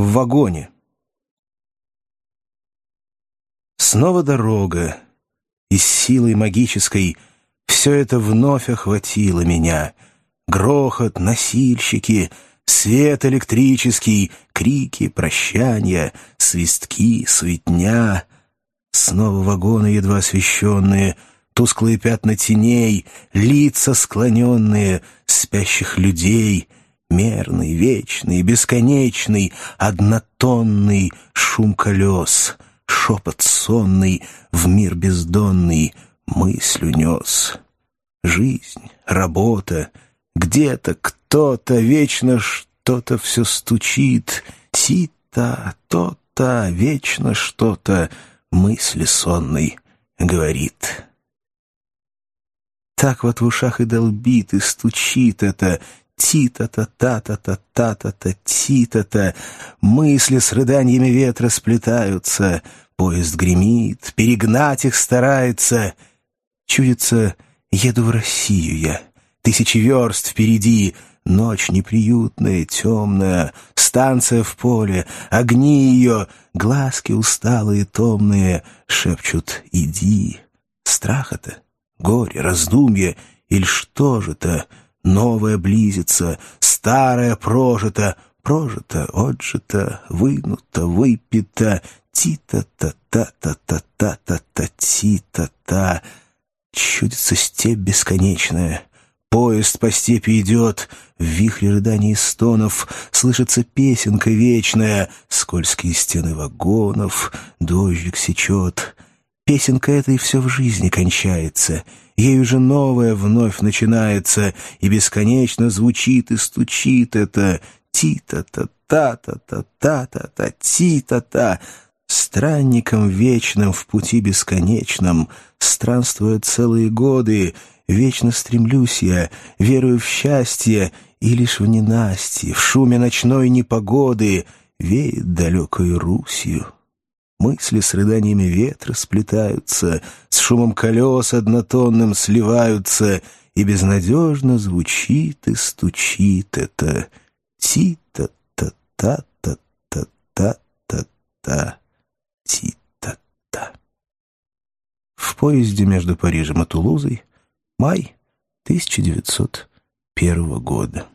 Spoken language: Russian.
в вагоне. Снова дорога, и силой магической все это вновь охватило меня. Грохот, носильщики, свет электрический, крики, прощания, свистки, суетня. Снова вагоны едва освещенные, тусклые пятна теней, лица склоненные, спящих людей — Мерный, вечный, бесконечный, однотонный шум колес, шепот сонный, в мир бездонный мысль унес. Жизнь, работа, где-то кто-то вечно что-то все стучит, ти-то, то-то, вечно что-то мысли сонной говорит. Так вот в ушах и долбит, и стучит это Ти-та-та-та-та-та-та-та, ти-та-та. Мысли с рыданиями ветра сплетаются. Поезд гремит, перегнать их старается. Чудится, еду в Россию я. Тысячи верст впереди, Ночь неприютная, темная, станция в поле, огни ее, глазки усталые, томные, шепчут «иди». Страх это, горе, раздумье, или что же-то — Новое близится, старое прожито, прожито, отжито, вынуто, выпито, ти-та-та-та-та-та-та-та-ти-та-та. Чудится степь бесконечная. Поезд по степи идет, в вихре рыданий и стонов Слышится песенка вечная, Скользкие стены вагонов, дождик сечет. Песенка эта и все в жизни кончается — Ей уже новое вновь начинается, и бесконечно звучит и стучит это ти-та-та-та-та-та-та-та-та, ти-та-та. Странником вечным в пути бесконечном, странствуя целые годы, вечно стремлюсь я, верую в счастье, и лишь в ненастье, в шуме ночной непогоды веет далекой Русью. Мысли с рыданиями ветра сплетаются, с шумом колес однотонным сливаются, и безнадежно звучит и стучит это ти-та-та-та-та-та-та-та, ти-та-та. В поезде между Парижем и Тулузой май 1901 года.